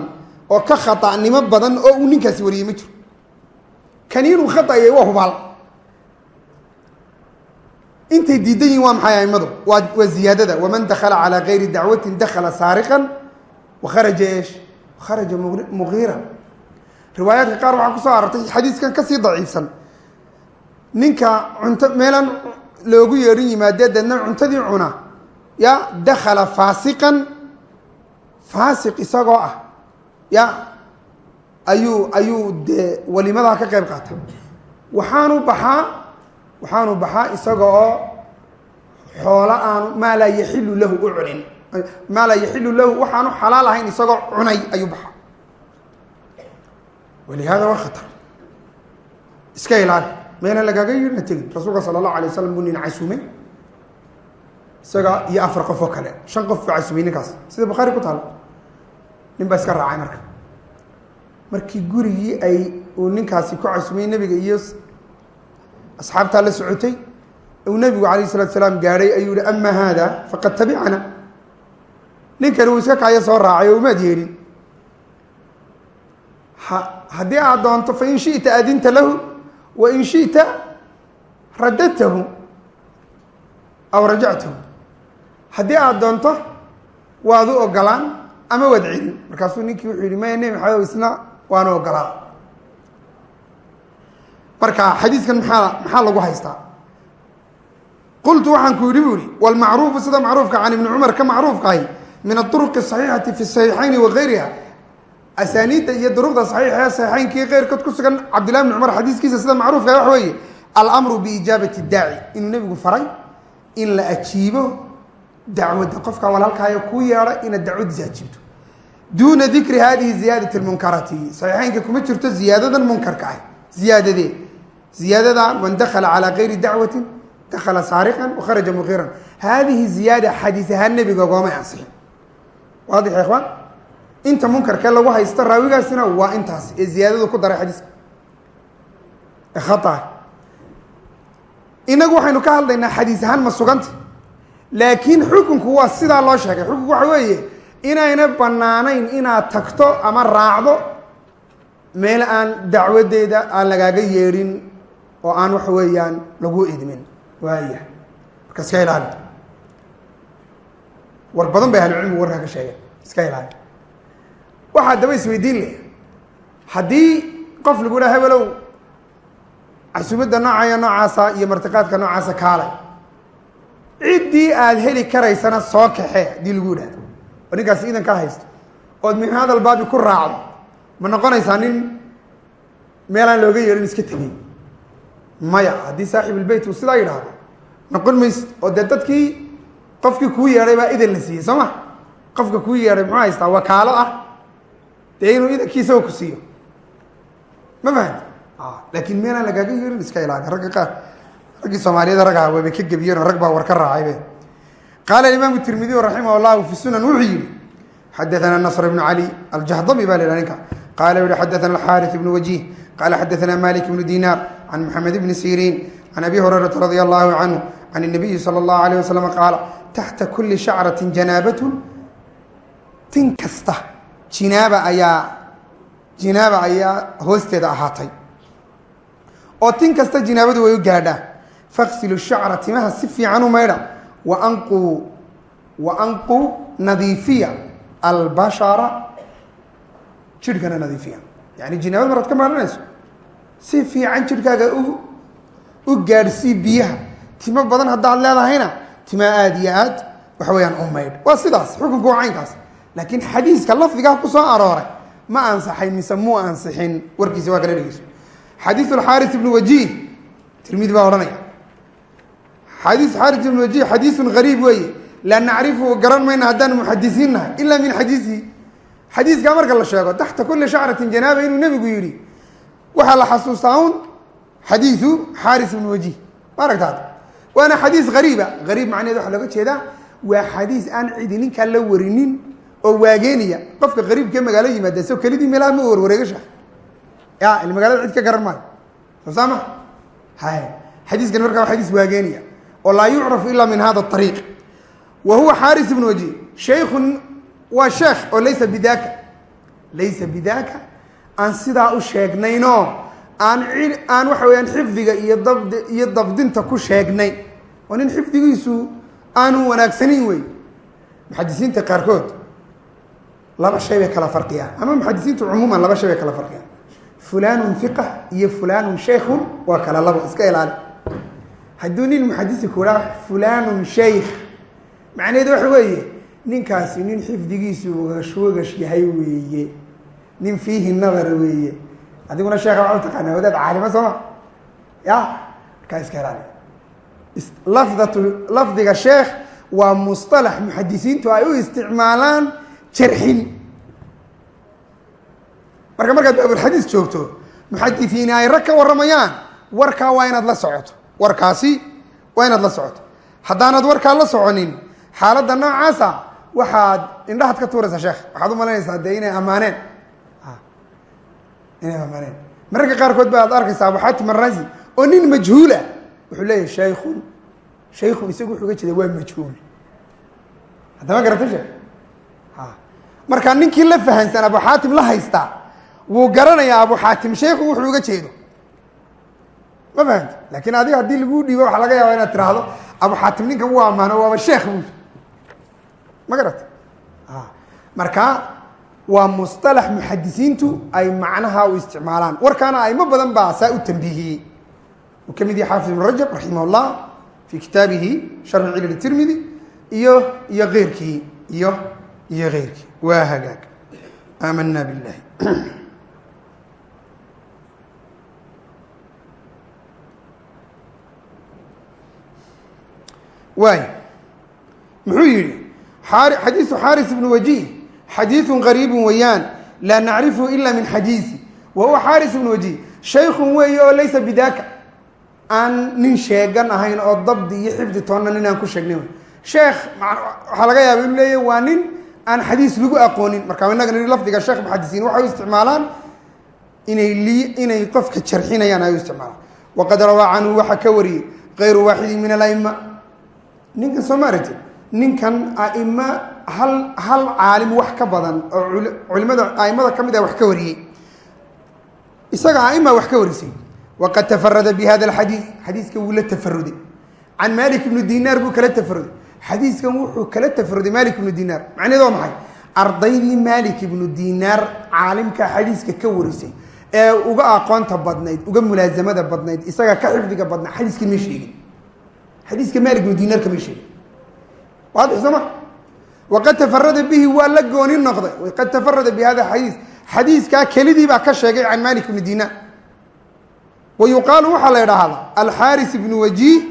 oo ka khata'nimo badan oo uu ninkaasi wariyey ma jiro. Kani inuu khata'yay waa hubaal intay diidan yihiin waa maxay aimadu waa waa ziyaadada. Waman dakala calaa gayri dacwatin dakala saariqan wa kharaja eesh kharaja mugiira riwaayaadka qaar waxaa ku soo arortay xadiiskan ka sii daciifsan. Ninka cunto meelaan loogu yeerin yimaadee cuntadii cuna ya dakala faasiqan faasiq isagoo ah ya ayuu ayuu dee walimadaa ka qayb qaata waxaanu baxaa waxaanu baxaa isaga oo xoolo aanu maa laa yaxilu lahu u cunin. Maa laa yaxilu lahu waxaanu xalaal ahayn isagoo cunay ayuu baxaa. Walihaada waa khatar. Iska ilaali. Meelaan lagaaga yirna tegin. Rasuulka sala allahu alay waslam buu nin casumay isaga iyo afar qof oo kale. Shan qof baa casumay ninkaas. Sida bukhaari ku taalo nin baa iska raacay marka. Markii gurigii ay uu ninkaasi ku casumay nebiga iyo asxaabtaa la socotay uu nebigu alayh salatu salaam gaadhay ayuu yihi ama haada faqad tabicana ninkani uu iska kaayo soo raacay oo umaad yeedhin haddii aad doonto fain shita adinta lahu wain shita radadtahu aw rajactahu haddii aad doonto waad u ogolaan ama waad celin. Markaasuu ninkii wuxuu yihi maya nebi maxamed isna waana ogolaa marka xadiiskan maxaa maxaa lagu haystaa? qultu waxaan ku yidhi bu ihi wlmacruufu sida macruufka can ibni cumar ka macruufkahay min aduruqi saxiixati fi saxiixayni wa gayriha. Asaaniidda iyo duruqda saxiixa ee saxiixaynkii keyrkood ku sugan cabdillahi bni cumar xadiiskiisa sida macruufka waxa weeye alamru biijaabati daaci inuu nebigu faray in la ajiibo dacwadda qofka walaalkaayo kuu yeedha inaad dacwaddiisa ajiibto duuna dikri hadihi ziyaadati lmunkarati saxiixaynka kuma jirto ziyaadadan munkarka ah ziyaadadee ziyaadada man dakala calaa gayri dacwatin dakala saariqan wakharaja muqiran hadihi ziyaada xadiis ahaan nebiga goomay ansixin waadix ikhwaan inta munkarkee lagu haysto raawigaasina waa intaas ee ziyaadadu ku daray xadiiska khata inagu waxaynu ka hadlaynaa xadiis ahaan ma suganta laakiin xukunku waa sidaa loo sheegay xukunku waxa weeye inayna banaanayn inaad tagto ama raacdo meel aan dacwadeeda aan lagaaga yeedhin oo aan waxa weeyaan lagu idmin. Waaya marka iska ilaali. War badan bay ahlucilmigu warkaa ka sheegeen. Iska ilaali. Waxaa daba isweydiin leh. Haddii qof lagu dhaha hebelow casuumadda noocayo noocaasa iyo martiqaadka noocaasa kaalay. Ciddii aada heli karaysana soo kaxee haddii lagu yidhahdo oo ninkaasi idan ka haysto. Ood min hada albaabi ku raacdo ma noqonaysaa nin meelaan looga yeedhin iska tegey maya haddii saaxibulbeyt uu sidaa yidhaahdo noqon mayso oo dee dadkii qofkii kuu yeedhay baa idan la siiyey soo ma? Qofka kuu yeedhay muxuu haystaa wakaalo ah? Dee inuu idankiisao ku siiyo? Ma fahamti laakiin meelaan lagaaga yeerin iska ilaali ragga qaar raggii soomaaliyada raggaa wayba ka gebiyeen oo rag baa war ka raacaybe qaala imaamu tirmidiy raximah llahu fi sunan wuxuu yihi xadaana nasr bnu cali aljahdami baa la yhaha ninka. Qala yihi xadaana alxaariث bnu wajih qala xadaana malik bnu dinar can maxamed bni siriin can abi hurayrata radi allahu canhu can الnabiyi salى اllahu alayh wasalam qaala taxta kuli shacrati janaabatun tin kasta jinaaba ayaa jinaaba ayaa hoosteeda ahaatay oo tin kasta jinaabadu way u gaadhaa faqsilu shacra timaha si fiican u maydha waanquu waanquu nadiifiya albashara jidhkana nadiifiya yani jinaabad maraad ka maadhanayso si fiican jidhkaaga u gaadhsii biyaha. Timo badan haddaad leedahayna timaa aada iyo aad waxa weeyaan u maydh. Waa sidaas xukunku waa caynkaas. Laakiin xadiiska lafdigaa ku soo arooray ma ansaxay mise muu ansixin warkiisa waa kala dhegeyso xadiiu alxaaris ibnu wajiih tirmidi baa odhanaya. Xadiis xaaris ibnu wajiih xadiisun gariib weeye. Laa nacrifu garan mayna haddaan muxadisiin nahay ila min xadiisihi xadiiskaa marka la sheego taxta kuli shacratin janaaba inuu nebigu yidhi waxaa la xasuustaa un xadiiu xaaris ibnu wajiih. Ma aragtaad waana xadiis gariiba. Gariib macnaheed waxaa looga jeedaa waa xadiis aan cidi ninkaa la warinin oo waageeniya. Qofka qariibkee magaalo yimaada so kelidii meelaha ma warwareegasha ya il magaalada cid ka garan maayo. Soo saa ma hay xadiiskan markaa waa xadiis waageeniya oo laa yucrafu ila min hada ariiq wa huwa xaaris ibnu waji shaykun waa sheekh oo laysa bidaka laysa bidaka aan sidaa u sheegnayno aan aan waxa weyaan xifdiga iyo dabd iyo dabdinta ku sheegnay. Oo nin xifdigiisu aanu wanaagsanayn wey. Muxadisiinta qaarkood laba shay bay kala farqiyaan. Ama muxadisiintu cumuuman laba shay bay kala farqiyaan. Fulanun hiqa iyo fulanun shaykhun waa kala labo iska ilaali. Hadduu nin muxadisi ku idhaa fulanun shaykh. Macnaheedu waxa weeye ninkaasi nin xifdigiisu wagash yahay weeye nin fiihi nadar weeye. Adiguna sheekha waxaa utaqaanaa wadaad caalima sooma ya? Markaa iska ilaali lafdatu lafdiga sheekh waa musطalax muxadisiintu ay u isticmaalaan jarxin marka markaad baabulxadiis joogto muxadisiini ay rag ka warramayaan warkaa waa inaad la socoto. Warkaasi waa inaad la socoto. Haddaanad warkaa la soconin xaaladda noocaasa waxaad indhahaad ka tuuraysaa sheekh. Waxaad u malaynaysaa dee inay ammaaneen inay ammaaneen mararka qaarkood ba ad arkaysaa abu xaatim araazi oo nin majhuula wuxuu leeyahy shaykun shaykun isagu wuxuu ga jeeda waa majhuul. Haddama garata sheekh marka ninkii la fahansan abu xaatim la haystaa wuu garanayaa abu xaatim shaykhu wuxuu uga jeedo. Ma fahamti laakiin adiga haddii laguu dhiibo waxaa laga yaaba inaad tiraahdo abu xaatim ninkan wuu ammaano waaba sheekh buu ma garata marka waa musalax muxadisiintu ay macnaha u isticmaalaan. Warkaana aimo badan baa saa u tambiihiyey uu ka mid yahay xaafid ibn rajab raximah fii kitaabihi sharxi cilal tirmidi iyo iyo eyrkii iyo iyo eyrkii waa hagaag. Aamana biاllahi waay. Muxuu yihi xadiiu xaaris ibn waji xadiiثu qariibu weyaan laa nacrifhu ila min xadiisi. Wa huwa xaaris wajih shaykun weeye oo laysa bidaka aan nin sheegan ahayn oo dabdi iyo xifdi toonna nin aan ku sheegnayn sheekh waxaa laga yaaba inu leeya waa nin aan xadiis lagu aqoonin. Marka inaga nii lafdiga sheekh muxadisiin waxay u isticmaalaan inay li inay qofka jarxinayaan ay u isticmaalaan waqad rawaa canhu waxaa ka wariyey kayru waaxidin min alaima ninkan soo ma aragtid? Ninkan aima hal hal caalim wax ka badan oo culimada aimada ka mid ah wax ka wariyey. Isaga aima wax ka warisay. Waqad tafarada bi hada alxadiid xadiiskan wuu la tafaruday can malik ibnu dinaar buu kala tafaruday xadiiskan wuxuu kala tafaruday malik ibnu dinaar macnaheed waa maxay? Ardaydii malik ibnu dinaar caalimka xadiiska ka warisay ee uga aqoonta badnayd uga mulaasamada badnayd isaga ka xifdiga badnayd xadiiskii ma sheegin. Xadiiska malik ibnu dinaar kama sheegin. Waadix ma waqad tafarada bihi waa la gooni noqday waqad tafarada bi hada xadiis xadiiskaa kelidii baa ka sheegay can malik ibnu dinaar wa yuqaalu waxaa la yidhaahdaa alxaaris ibnu wajiih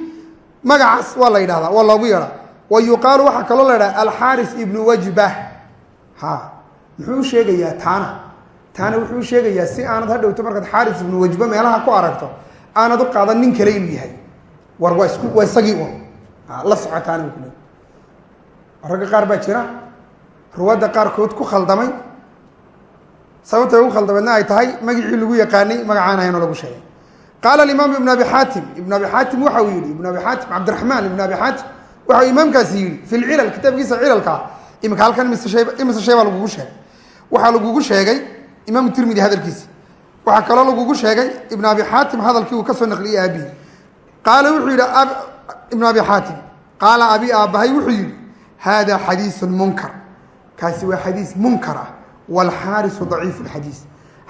magacaas waa la yidhahdaa waa loogu yeedhaa wa waxaa kaloo la yidhahda alxaaris ibnu wajbah ha muxuu sheegayaa taana taana wuxuu sheegayaa si aanad hadhowto markaad xaaris ibnu wajba meelaha ku aragto aanad u qaadan nin kale inuu yahay war waa isku waa isagii un la socotaana kule ragga qaar baa jira. Ruwadda qaarkood ku khaldamay. Sababtay ugu khaldameedna ay tahay magicii lagu yaqaanay magacaan ahaynoo lagu sheegay. Qaala alimaam ibn abi xaatim ibn abi xaatim waxa uu yihi ibn abi xaatim cabdiraxmaan ibn abi xaatim waxa uu imaamkaasi yihi fi lcilal kitaabkiisa cilalka imika halkan imise shay baa lagugu sheegay. Waxaa lagugu sheegay imaamu tirmidi hadalkiisi waxaa kaloo lagugu sheegay ibn abi xaatim hadalkii uu ka soo naqliyey aabihi qaala wuxuu yihi ibn abi xaatim qaala abi aabbahay wuxuu yihi hada xadiisu munkar kaasi waa xadiis munkar ah wlxaarisu daciifu lxadiis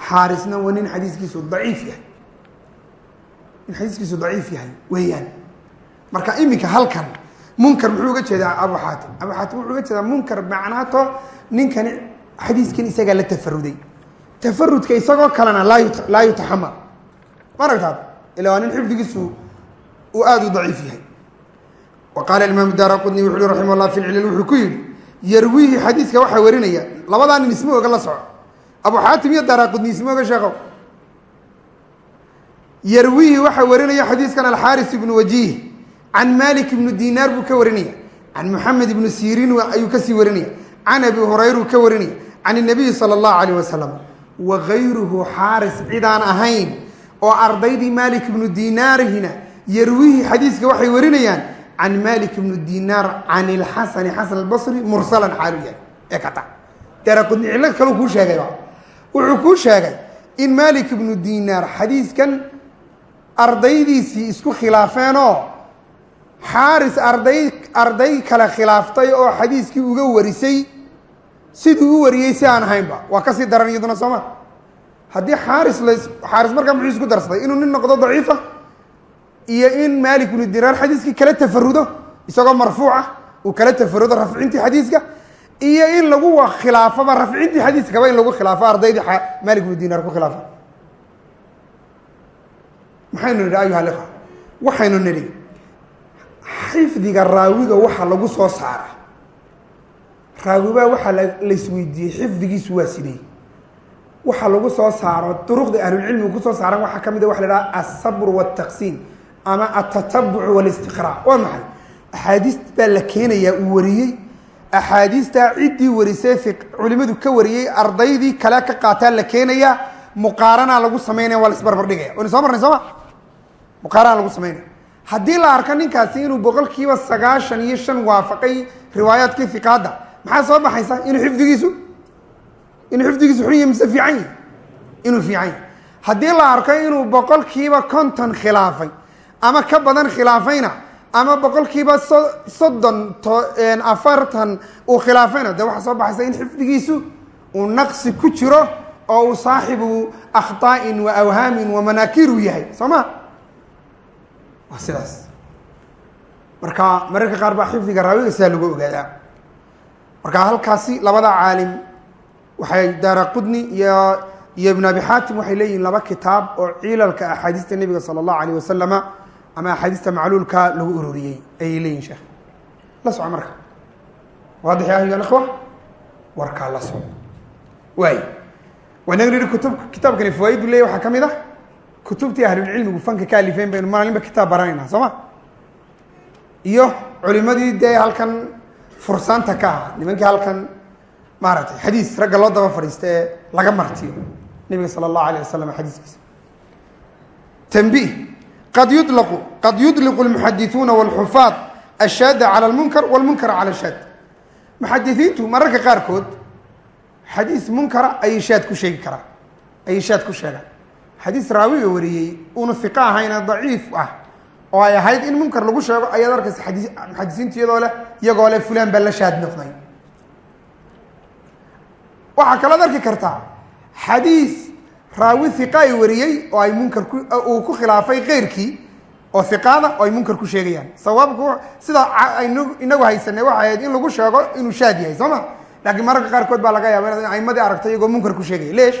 xaarisna waa nin xadiiskiisu daciif yahay nin xadiiskiisu daciif yahay weeyaan marka iminka halkan munkar muxuu uga jeedaa abu xaatim abu xaatim wuxuu uga jeedaa munkar macnaato ninkani xadiiskan isagaa la tafaruday tafarudka isagoo kalena laa yutaxamal ma aragtaad ila waa nin xifdigiisu uu aada u daciif yahay wa qaala imaam daara qudni wuxu uhi raximah llah fi wuxuu ku yidhi yarwiihi xadiiska waxaa warinaya labadaa nin isma oga la soco abu xaatim iyo daara qudni isma oga sheekow yarwiihi waxaa warinaya xadiiskan alxaaris ibnu wajiih can malik ibnu dinaar buu ka warinaya can muxamed ibnu siiriin ayuu ka sii warinaya can abi hurayruu ka warinaya can inabiyi sala allahu alayh wasalam wa gayruhu xaaris cidaan ahayn oo ardaydii malik ibnu dinaarihina yarwihi xadiiska waxay warinayaan can malik ibnu dinaar can ilxasani xasan albasri mursalan xaalu yahay ee kata daraqudni cillo kaleu kuu sheegayba wuxuu kuu sheegay in malik ibnu dinaar xadiiskan ardaydiisii isku khilaafeenoo xaaris arday arday kale khilaaftay oo xadiiskii uga warisay siduu u wariyey si aan ahaynba waa ka sii daran iyaduna sooma haddii xaaris la xaaris markaa muxuu isku darsaday inuu nin noqdo daciifa iyo in malik ibnu dinaar xadiiskii kala tafarudo isagoo marfuuca uu kala tafarudo rafcintii xadiiska iyo in lagu khilaafoba rafcintii xadiiskaba in lagu khilaafo ardaydii malik ibnu dinaar ku khilaafa. Maxaynu nidhi ayuha liqa waxaynu nidhi xifdiga raawiga waxa lagu soo saara. Raawibaa waxaa laisweydiiyey xifdigiisu waa sidey waxa lagu soo saaro duruqda ahlulcilmigu ku soo saaran waxaa ka mid a waxa la dhaha alsabr waltaqsiim ama altatabuc walistiqraa waa maxay? Axaadiis baa la keenayaa uu wariyey. Axaadiistaa ciddii warisay culimadu ka wariyey ardaydii kale ka qaataa la keenayaa muqaaranaa lagu samaynaya waa la isbarbardhigaya waynu soo marnay sooma muqaaranaa lagu samaynaya haddii la arko ninkaasi inuu boqolkiiba sagaashan iyo shan waafaqay riwaayaadkii fiqaadda maxaa soo baxaysa? Inuu xifdigiisu inuu xifdigiisu xun yahy mise fiican yahy inuu fiican yahy haddii la arko inuu boqolkiiba konton khilaafay ama ka badan khilaafayna. Ama boqolkiiba so soddon afartan uu khilaafayna. Dee waxaa soo baxaysa in xifdigiisu uu naqsi ku jiro oo uu saaxibu akhطaa'in wa awhaamin wa manaakiir uu yahay. Soo ma? Waa sidaas. Marka mararka qaar baa xifdiga raawiga sidaa lagu ogaadaa. Marka halkaasi labada caalim waxay daara iyo iyo ibn abi xaatim waxay leeyihiin laba kitaab oo cilalka axaadiista nebiga sala allahu alayh wasalama ama axaadiista macluulka lagu ururiyey ayay leeyihiin sheekh. La soco marka. Waadix ya ayuha ikhwa? Warkaa la soco waay wanaga nihi kutub kitaabkani fawaaiddu leeyahy waxaa ka mid ah kutubtii ahlulcilmigu fanka ka alifeen baynu maalinba kitaab baranayna soo ma? Iyo culimadii dee halkan fursaanta ka ah nimankii halkan maaragtay xadiis ragga loo daba fadhiista ee laga martiyo. Nebiga sala allahu alayh wasalam xadiiskiisa. Tanbih qad yulaqu qad yudliqu almuxadithuuna walxufaad ashaada cala almunkar walmunkara cala shaad muxadisiintu mararka qaarkood xadiis munkara ayay shaad ku sheegi karaa ayay shaad ku sheegaan xadiis raawiga wariyey uuna iqa ahayna daciif ah oo ay ahayd in munkar lagu sheego ayaad arkaysa xadii muxadisiintu iyadoo leh iyagoo leh fulaan baa la shaad raawi iqa ay wariyey oo ay munkar uu ku khilaafay keyrkii oo iqaada oo ay munkar ku sheegayaan. Sawaabku sida aynu inagu haysanay waxay ahayd in lagu sheego inuu shaad yahay soo ma? Laakiin mararka qaarkood baa laga yaaba in aimadii aragtay iyagoo munkar ku sheegaya leesh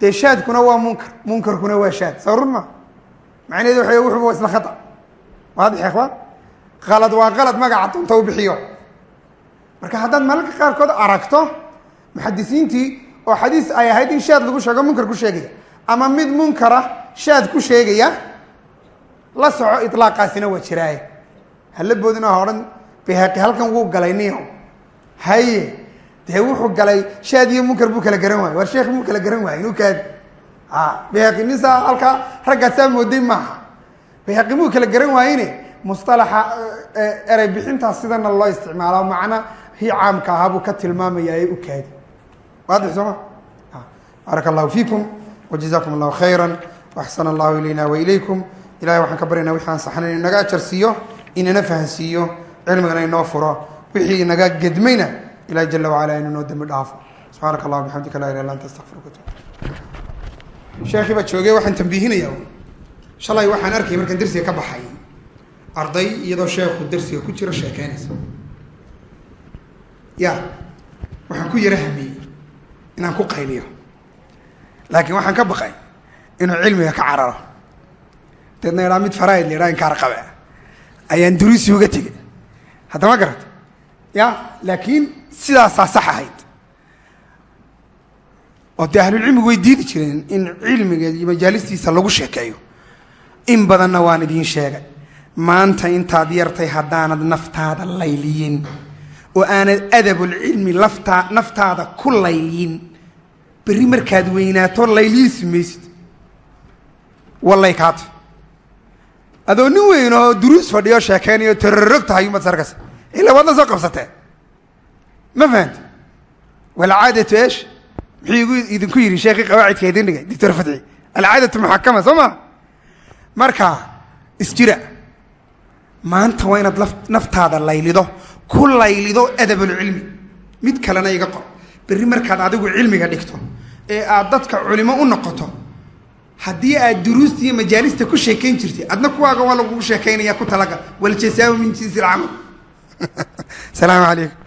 dee shaadkuna waa munkar munkarkuna waa shaad. Soo run ma? Macnaheedu waxa wuxuba waa isla khata. Waadix ikhwaan qalad waa qalad magaca dunta u bixiyo. Marka haddaad mararka qaarkood aragto muxadisiintii oo xadiis ay ahayd in shaad lagu sheego munkar ku sheegaya ama mid munkara shaad ku sheegaya la soco ilaaqaasina waa jiraaye hala boodina ha odhan halkan wuu galay niyo. Haye dee wuxuu galay shaad iyo munkar buu kala garan waaye war sheekh muu kala garan waaye inuu kaadi a bayhaqi nin saa halkaa raggaa saa mooday maaha. Bayhaqi muu kala garan waayene musalaxa erey bixintaas sidana loo isticmaalo macna hii caamka ahaa buu ka tilmaamaya ee u kaadi waadix sooma baaraka allahu fiikum. Wajazakum allahu khayra waxsana allahu ilayna wa ilaykum. Ilahay waxaan ka baryaynaa wixi aan saxnayn inu naga ajar siiyo inana fahansiiyo. Cilmigana inoo furo. Wixii naga gedmayna ilahi jala wacala inu noo dembi dhaafo. Subxaanaka allah bixamdika laa ilah illa anta astaqfiruka sheekii baa joogay waxaan tambiihinaya shalay waxaan arkay markaan dersiga ka baxay. Arday iyadoo sheekhu dersiga ku jiro sheekeynaysa ya waxaan ku yaro hamiyey inaan ku qayliyo. Laakiin waxaan ka baqay inuu cilmiga ka cararo. Deedna idhaa mid faraaid la idhaha inkaar qabe ayaan duruusi uga tegay haddama garat ya laakiin sidaasaa sax ahayd. Oo dee ahlulcilmigu way diidi jireen in cilmiga iyo majaalistiisa lagu sheekeeyo. In badanna waan idiin sheegay. Maanta intaad yartay haddaanad naftaada layliyin oo aanad adabulcilmi laftaa naftaada ku layliyin berri markaad weynaato layliisi maysid wallay kaato adoo nin weyn duruus fadhiyo sheekeynayo tarorog tahay umad sarkas. Ila waad la soo qabsatee ma fahamti walcaadatu esh muxuu igu idinku yidhi sheekii qawaacidka idin dhigay doctor fatxi alcaadatu muxakama soo ma? Marka isjira maanta waa inaad naftaada laylido ku laylido adabulcilmi mid kalena iga qor. Berri markaad adigu cilmiga dhigto ee aad dadka culimo u noqoto haddii aad duruusta iyo majaalista ku sheekayn jirtay adna kuwaaga waa lagugu sheekaynaya ku talaga. Waljasaau min jinsi alcamal salaamu calaykum